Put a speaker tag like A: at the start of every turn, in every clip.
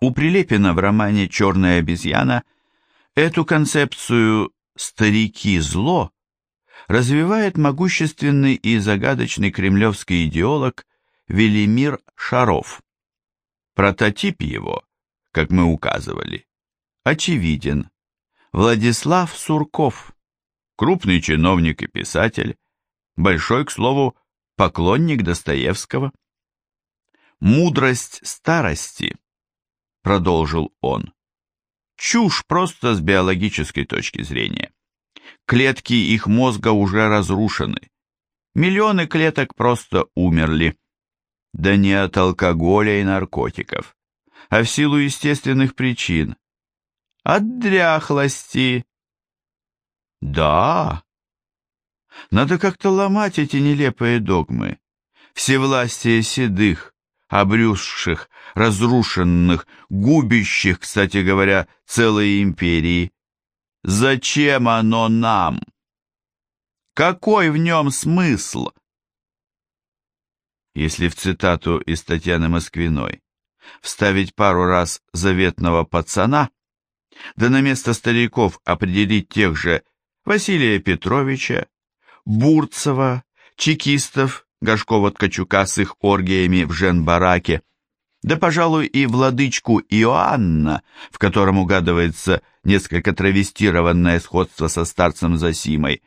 A: У Прилепина в романе «Черная обезьяна» эту концепцию «старики зло» развивает могущественный и загадочный кремлевский идеолог Велимир Шаров. Прототип его, как мы указывали, очевиден. Владислав Сурков, крупный чиновник и писатель, большой, к слову, поклонник Достоевского. «Мудрость старости», — продолжил он, — «чушь просто с биологической точки зрения. Клетки их мозга уже разрушены. Миллионы клеток просто умерли. Да не от алкоголя и наркотиков, а в силу естественных причин. От дряхлости. Да. Надо как-то ломать эти нелепые догмы. Всевластие седых, обрюзших, разрушенных, губящих, кстати говоря, целые империи. Зачем оно нам? Какой в нем смысл? Если в цитату из Татьяны Москвиной вставить пару раз заветного пацана, да на место стариков определить тех же Василия Петровича, Бурцева, чекистов, Горшкова-Ткачука с их оргиями в Жен-Бараке, да, пожалуй, и владычку Иоанна, в котором угадывается несколько травестированное сходство со старцем Засимой,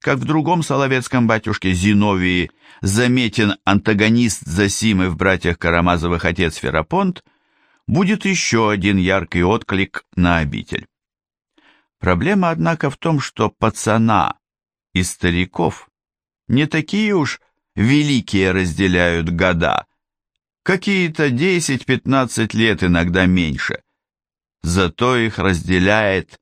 A: как в другом соловецком батюшке Зиновии заметен антагонист Засимы в «Братьях Карамазовых» отец Ферапонт, будет еще один яркий отклик на обитель. Проблема, однако, в том, что пацана и стариков не такие уж великие разделяют года – Какие-то 10-15 лет, иногда меньше. Зато их разделяет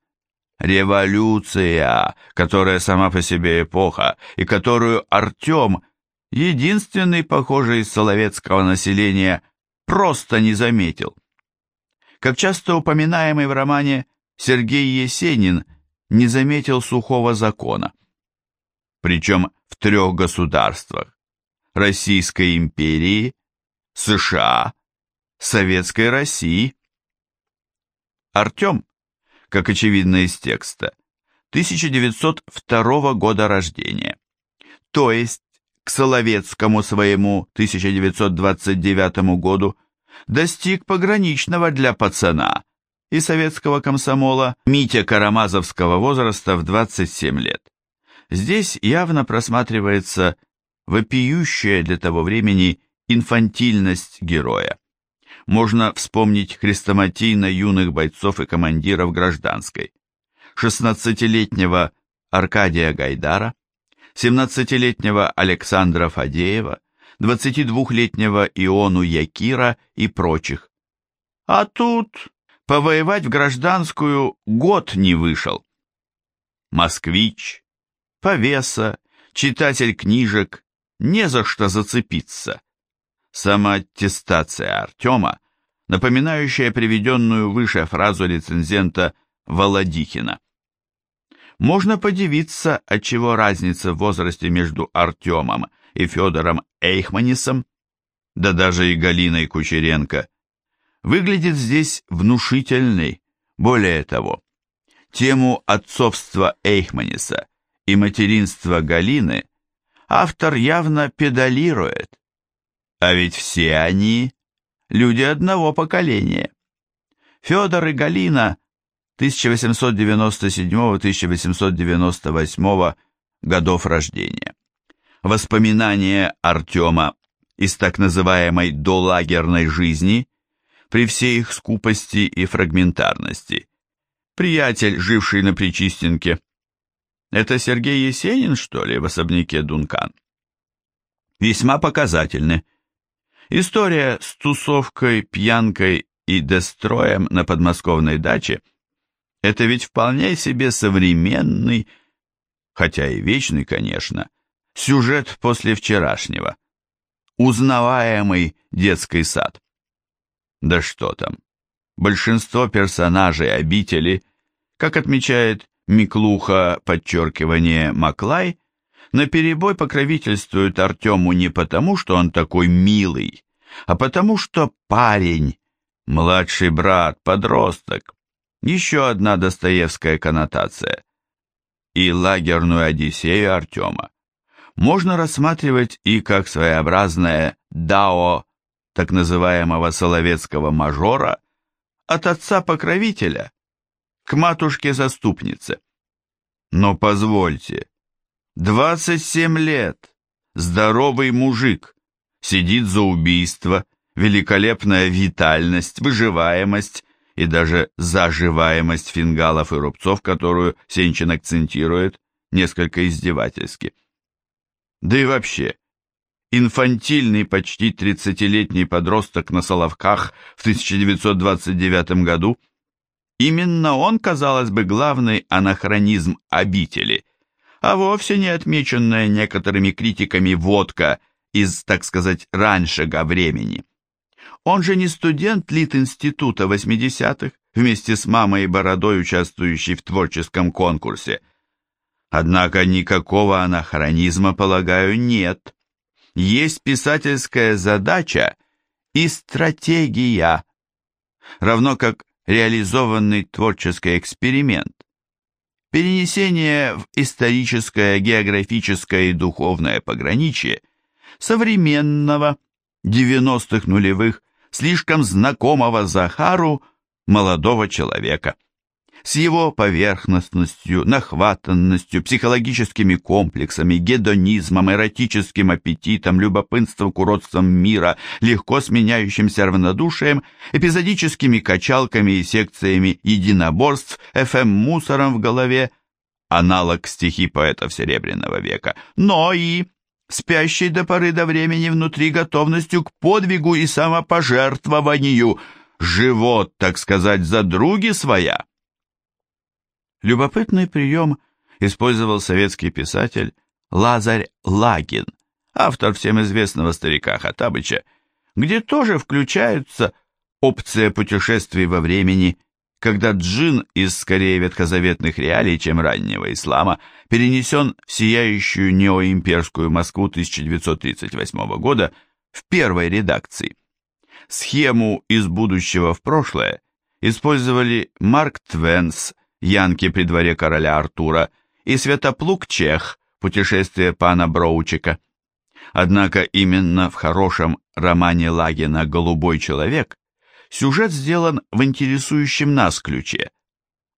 A: революция, которая сама по себе эпоха, и которую Артем, единственный, похожий из соловецкого населения, просто не заметил. Как часто упоминаемый в романе Сергей Есенин не заметил сухого закона. Причем в трех государствах – Российской империи, США, Советской России. Артем, как очевидно из текста, 1902 года рождения, то есть к Соловецкому своему 1929 году достиг пограничного для пацана и советского комсомола Митя Карамазовского возраста в 27 лет. Здесь явно просматривается вопиющая для того времени инфантильность героя. Можно вспомнить хрестоматийно юных бойцов и командиров гражданской. 16-летнего Аркадия Гайдара, 17-летнего Александра Фадеева, 22-летнего Иону Якира и прочих. А тут повоевать в гражданскую год не вышел. Москвич, повеса, читатель книжек, не за что зацепиться самоаттестация Артема, напоминающая приведенную выше фразу рецензента Володихина. Можно подивиться, отчего разница в возрасте между Артемом и Федором Эйхманисом, да даже и Галиной Кучеренко, выглядит здесь внушительной. Более того, тему отцовства Эйхманиса и материнства Галины автор явно педалирует, а ведь все они люди одного поколения. Федор и Галина 1897-1898 годов рождения. Воспоминания Артема из так называемой долагерной жизни при всей их скупости и фрагментарности. Приятель, живший на Причистенке. Это Сергей Есенин, что ли, в особняке Дункан? Весьма показательны. История с тусовкой, пьянкой и дестроем на подмосковной даче – это ведь вполне себе современный, хотя и вечный, конечно, сюжет после вчерашнего. Узнаваемый детский сад. Да что там, большинство персонажей обители, как отмечает Миклуха, подчеркивание Маклай, наперебой покровительствуют Артему не потому, что он такой милый, а потому что парень, Младший брат, подросток. Еще одна достоевская коннотация. И лагерную Одиссею Артема можно рассматривать и как своеобразное «дао» так называемого соловецкого мажора от отца-покровителя к матушке-заступнице. Но позвольте, 27 лет, здоровый мужик, сидит за убийство, великолепная витальность, выживаемость и даже заживаемость фингалов и рубцов, которую Сенчин акцентирует несколько издевательски. Да и вообще, инфантильный почти 30-летний подросток на Соловках в 1929 году, именно он, казалось бы, главный анахронизм обители, а вовсе не отмеченная некоторыми критиками водка из, так сказать, раньшего времени. Он же не студент Лит-института 80-х, вместе с мамой и бородой, участвующий в творческом конкурсе. Однако никакого анахронизма, полагаю, нет. Есть писательская задача и стратегия, равно как реализованный творческий эксперимент. Перенесение в историческое, географическое и духовное пограничье современного 90-х нулевых слишком знакомого Захару молодого человека. С его поверхностностью, нахватанностью, психологическими комплексами, гедонизмом, эротическим аппетитом, любопытством к уродствам мира, легко сменяющимся равнодушием, эпизодическими качалками и секциями единоборств, ФМ-мусором в голове, аналог стихи поэтов Серебряного века, но и спящей до поры до времени внутри готовностью к подвигу и самопожертвованию, живот, так сказать, за други своя. Любопытный прием использовал советский писатель Лазарь Лагин, автор всем известного старика Хатабыча, где тоже включаются опция путешествий во времени – когда джин из скорее ветхозаветных реалий, чем раннего ислама, перенесен в сияющую неоимперскую Москву 1938 года в первой редакции. Схему из будущего в прошлое использовали Марк Твенс, Янки при дворе короля Артура, и Святоплук Чех, путешествие пана Броучика. Однако именно в хорошем романе Лагина «Голубой человек» Сюжет сделан в интересующем нас ключе.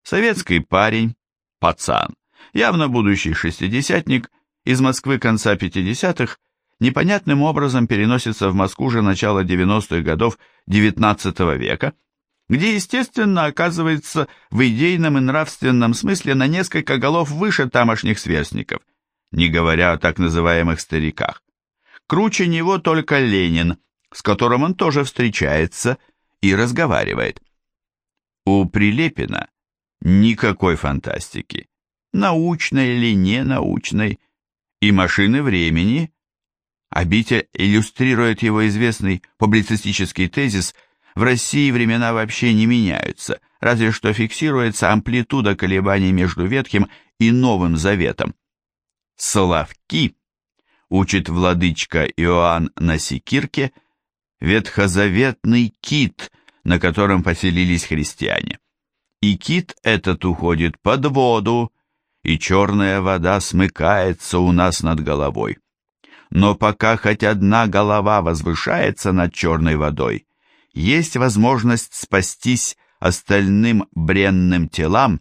A: Советский парень, пацан, явно будущий шестидесятник, из Москвы конца 50-х, непонятным образом переносится в Москву же начала 90-х годов XIX века, где, естественно, оказывается в идейном и нравственном смысле на несколько голов выше тамошних сверстников, не говоря о так называемых стариках. Круче него только Ленин, с которым он тоже встречается – и разговаривает. У Прилепина никакой фантастики, научной или не научной, и машины времени. Обитель иллюстрирует его известный публицистический тезис «В России времена вообще не меняются, разве что фиксируется амплитуда колебаний между Ветхим и Новым Заветом». Соловки, учит владычка Иоанн на Секирке – ветхозаветный кит, на котором поселились христиане. И кит этот уходит под воду, и черная вода смыкается у нас над головой. Но пока хоть одна голова возвышается над черной водой, есть возможность спастись остальным бренным телам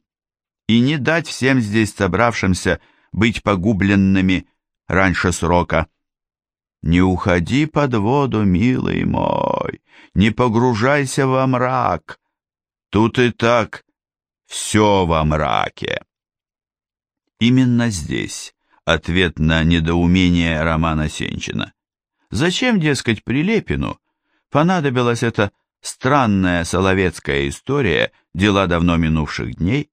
A: и не дать всем здесь собравшимся быть погубленными раньше срока. Не уходи под воду, милый мой, не погружайся во мрак. Тут и так все во мраке. Именно здесь ответ на недоумение Романа Сенчина. Зачем, дескать, Прилепину понадобилась эта странная соловецкая история дела давно минувших дней?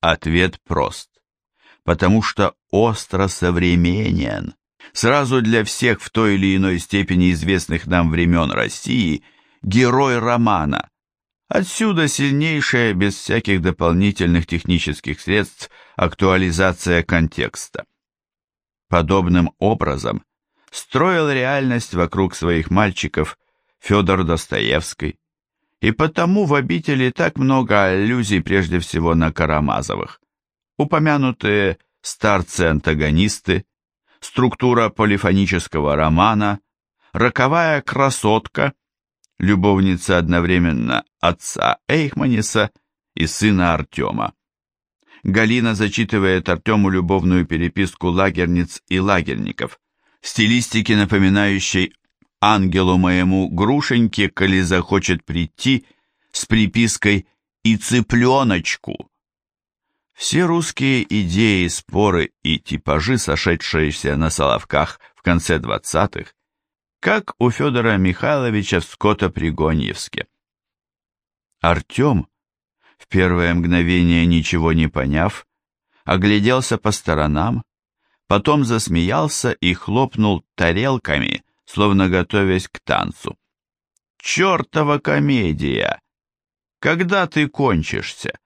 A: Ответ прост. Потому что остро современен сразу для всех в той или иной степени известных нам времен России герой романа. Отсюда сильнейшая, без всяких дополнительных технических средств, актуализация контекста. Подобным образом строил реальность вокруг своих мальчиков Федор Достоевский, и потому в обители так много аллюзий прежде всего на Карамазовых. Упомянутые старцы-антагонисты, структура полифонического романа, роковая красотка, любовница одновременно отца Эйхманиса и сына Артема. Галина зачитывает Артему любовную переписку лагерниц и лагерников, в стилистике напоминающей «ангелу моему грушеньке, коли захочет прийти» с припиской «и цыпленочку». Все русские идеи, споры и типажи, сошедшиеся на Соловках в конце двадцатых, как у Федора Михайловича в Скотопригоньевске. Артем, в первое мгновение ничего не поняв, огляделся по сторонам, потом засмеялся и хлопнул тарелками, словно готовясь к танцу. «Чертова комедия! Когда ты кончишься?»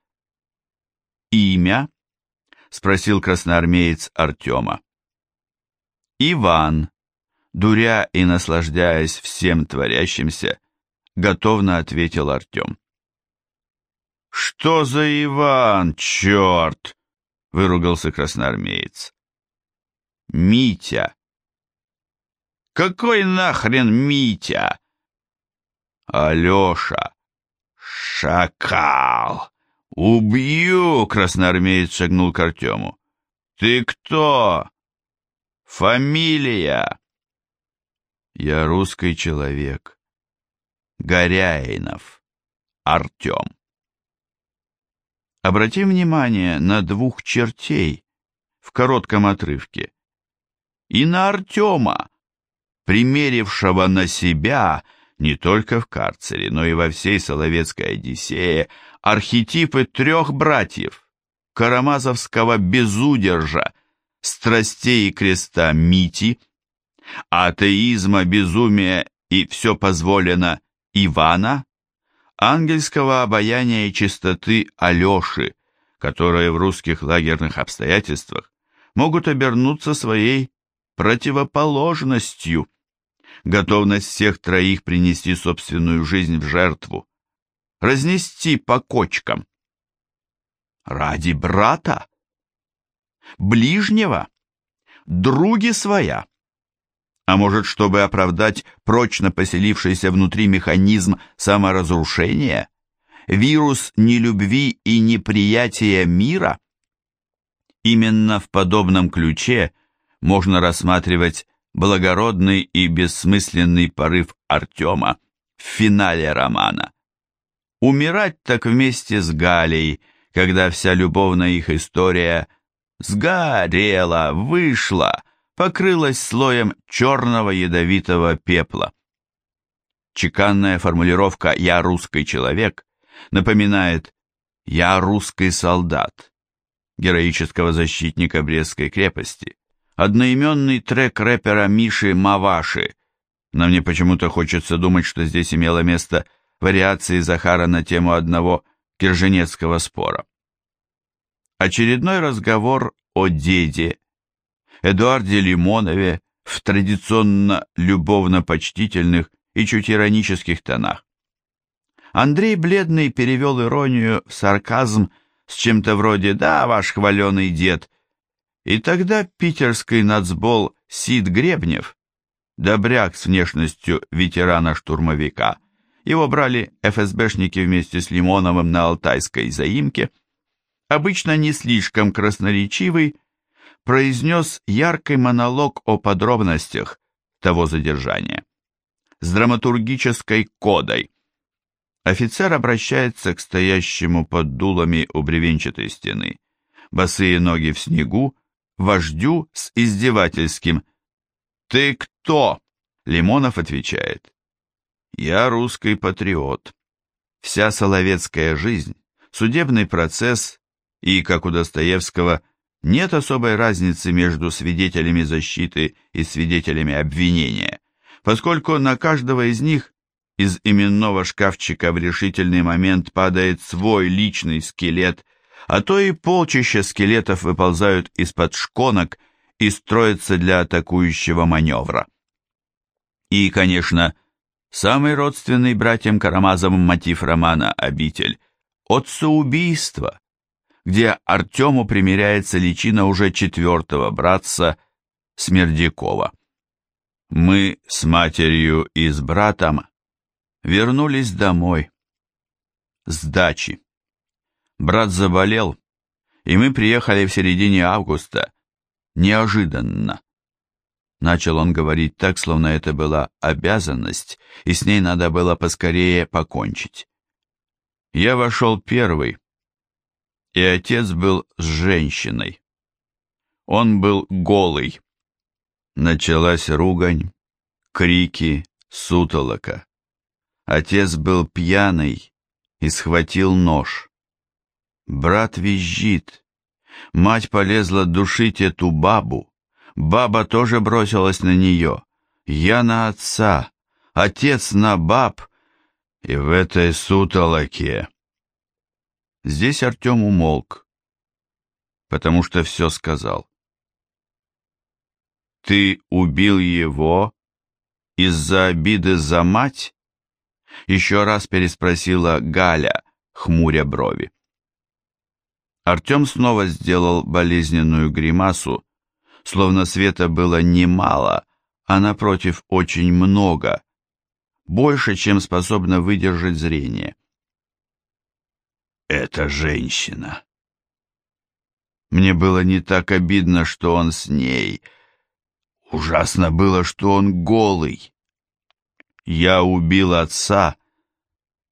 A: «Имя?» — спросил красноармеец Артема. «Иван», дуря и наслаждаясь всем творящимся, готовно ответил Артем. «Что за Иван, черт!» — выругался красноармеец. «Митя!» «Какой нахрен Митя?» «Алеша!» «Шакал!» «Убью!» — красноармеец шагнул к Артему. «Ты кто?» «Фамилия!» «Я русский человек. Горяинов. Артем». Обратим внимание на двух чертей в коротком отрывке. И на Артема, примерившего на себя не только в карцере, но и во всей Соловецкой Одиссее архетипы трех братьев, карамазовского безудержа, страстей и креста Мити, атеизма, безумия и все позволено Ивана, ангельского обаяния и чистоты Алеши, которые в русских лагерных обстоятельствах могут обернуться своей противоположностью, готовность всех троих принести собственную жизнь в жертву, разнести по кочкам. Ради брата, ближнего, други своя. А может, чтобы оправдать прочно поселившийся внутри механизм саморазрушения, вирус нелюбви и неприятия мира? Именно в подобном ключе можно рассматривать благородный и бессмысленный порыв Артема в финале романа. Умирать так вместе с Галей, когда вся любовная их история сгорела, вышла, покрылась слоем черного ядовитого пепла. Чеканная формулировка «я русский человек» напоминает «я русский солдат» героического защитника Брестской крепости, одноименный трек рэпера Миши Маваши, но мне почему-то хочется думать, что здесь имело место вариации Захара на тему одного кирженецкого спора. Очередной разговор о деде, Эдуарде Лимонове в традиционно любовно-почтительных и чуть иронических тонах. Андрей Бледный перевел иронию в сарказм с чем-то вроде «Да, ваш хваленый дед», и тогда питерский нацбол Сид Гребнев, добряк с внешностью ветерана-штурмовика, его брали ФСБшники вместе с Лимоновым на Алтайской заимке, обычно не слишком красноречивый, произнес яркий монолог о подробностях того задержания. С драматургической кодой. Офицер обращается к стоящему под дулами у бревенчатой стены. Босые ноги в снегу, вождю с издевательским «Ты кто?» Лимонов отвечает я русский патриот. Вся соловецкая жизнь, судебный процесс и, как у Достоевского, нет особой разницы между свидетелями защиты и свидетелями обвинения, поскольку на каждого из них из именного шкафчика в решительный момент падает свой личный скелет, а то и полчища скелетов выползают из-под шконок и строятся для атакующего маневра. И, конечно, Самый родственный братьям Карамазовым мотив романа «Обитель» — отцеубийство, где Артему примеряется личина уже четвертого братца Смердякова. Мы с матерью и с братом вернулись домой. С дачи. Брат заболел, и мы приехали в середине августа, неожиданно. Начал он говорить так, словно это была обязанность, и с ней надо было поскорее покончить. Я вошел первый, и отец был с женщиной. Он был голый. Началась ругань, крики, сутолока. Отец был пьяный и схватил нож. Брат визжит. Мать полезла душить эту бабу. Баба тоже бросилась на нее. Я на отца, отец на баб. И в этой сутолоке... Здесь Артем умолк, потому что все сказал. «Ты убил его из-за обиды за мать?» Еще раз переспросила Галя, хмуря брови. Артем снова сделал болезненную гримасу, словно света было немало, а напротив очень много, больше, чем способно выдержать зрение. «Это женщина!» Мне было не так обидно, что он с ней. Ужасно было, что он голый. Я убил отца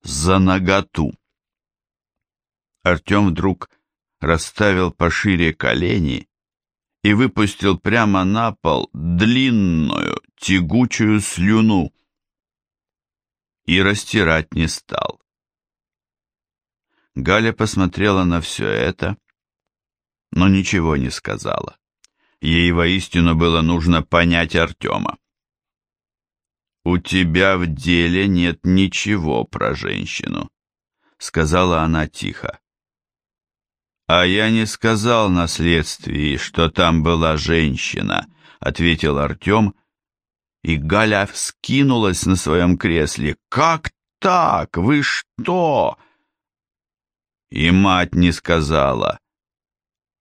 A: за наготу. Артем вдруг расставил пошире колени и выпустил прямо на пол длинную тягучую слюну и растирать не стал. Галя посмотрела на все это, но ничего не сказала. Ей воистину было нужно понять Артема. «У тебя в деле нет ничего про женщину», — сказала она тихо. «А я не сказал на следствии, что там была женщина», — ответил Артем, и Галя вскинулась на своем кресле. «Как так? Вы что?» И мать не сказала.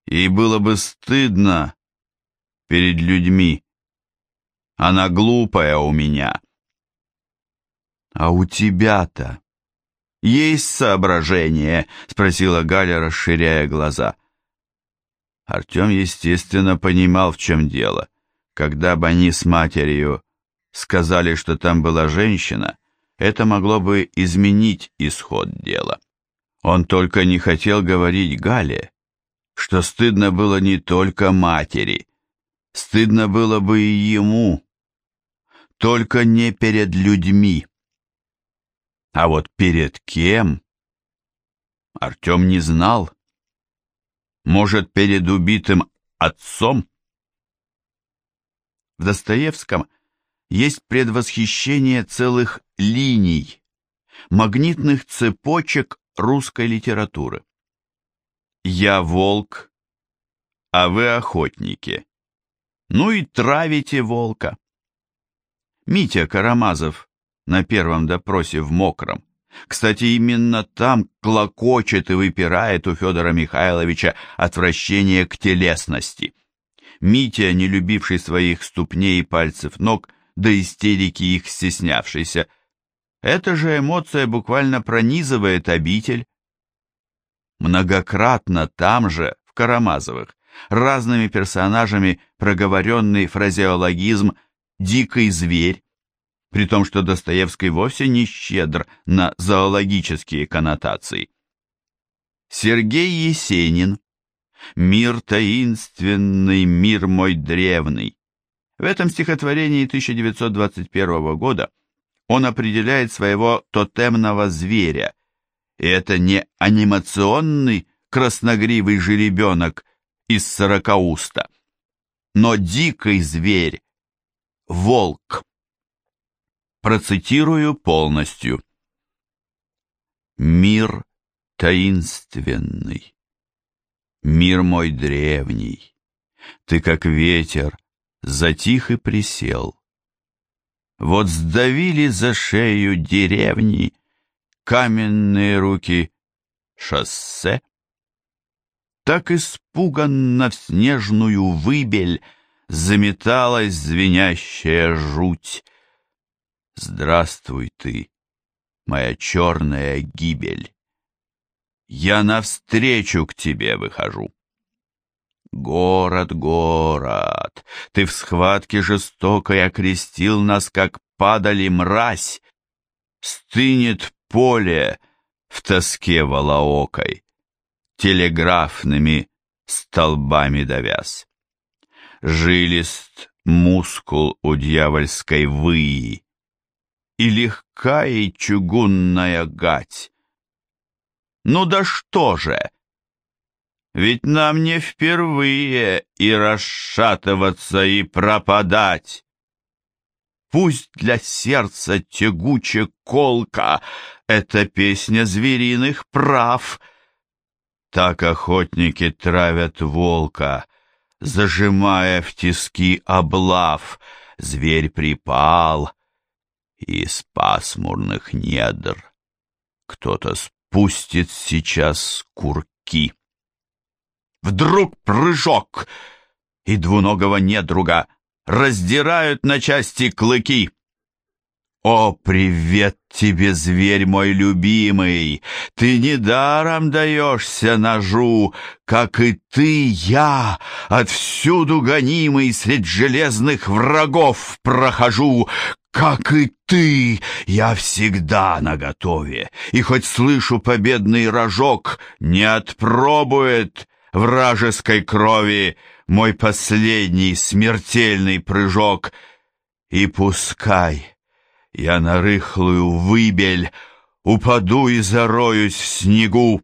A: Ей было бы стыдно перед людьми. Она глупая у меня. А у тебя-то есть соображение?» — спросила Галя, расширяя глаза. Артем, естественно, понимал, в чем дело. Когда бы они с матерью сказали, что там была женщина, это могло бы изменить исход дела. Он только не хотел говорить Гале, что стыдно было не только матери, стыдно было бы и ему, только не перед людьми. А вот перед кем? Артем не знал. Может, перед убитым отцом? В Достоевском есть предвосхищение целых линий, магнитных цепочек русской литературы. Я волк, а вы охотники. Ну и травите волка. Митя Карамазов на первом допросе в Мокром. Кстати, именно там клокочет и выпирает у Федора Михайловича отвращение к телесности. Митя, не любивший своих ступней и пальцев ног, до истерики их стеснявшийся, эта же эмоция буквально пронизывает обитель. Многократно там же, в Карамазовых, разными персонажами проговоренный фразеологизм «дикий зверь», при том, что Достоевский вовсе не щедр на зоологические коннотации. Сергей Есенин «Мир таинственный, мир мой древний». В этом стихотворении 1921 года он определяет своего тотемного зверя, и это не анимационный красногривый жеребенок из сорокауста, но дикий зверь, волк. Процитирую полностью. Мир таинственный, мир мой древний, Ты, как ветер, затих и присел. Вот сдавили за шею деревни каменные руки шоссе. Так испуганно в снежную выбель заметалась звенящая жуть. Здравствуй ты, моя черная гибель. Я навстречу к тебе выхожу. Город, город, ты в схватке жестокой окрестил нас, как падали мразь. Стынет поле в тоске волоокой, телеграфными столбами довяз. Жилист мускул у дьявольской выи, и легка и чугунная гать. Ну да что же! Ведь нам не впервые и расшатываться, и пропадать. Пусть для сердца тягуче колка это песня звериных прав. Так охотники травят волка, зажимая в тиски облав. Зверь припал из пасмурных недр. Кто-то спустит сейчас курки. Вдруг прыжок, и двуногого недруга раздирают на части клыки. О, привет тебе, зверь мой любимый! Ты недаром даешься ножу, как и ты, я, отвсюду гонимый средь железных врагов прохожу, как и ты, я всегда наготове, и хоть слышу победный рожок, не отпробует вражеской крови мой последний смертельный прыжок, и пускай я на рыхлую выбель упаду и зароюсь в снегу.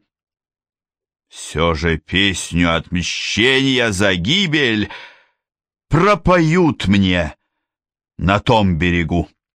A: Все же песню отмщения за гибель пропоют мне на том берегу.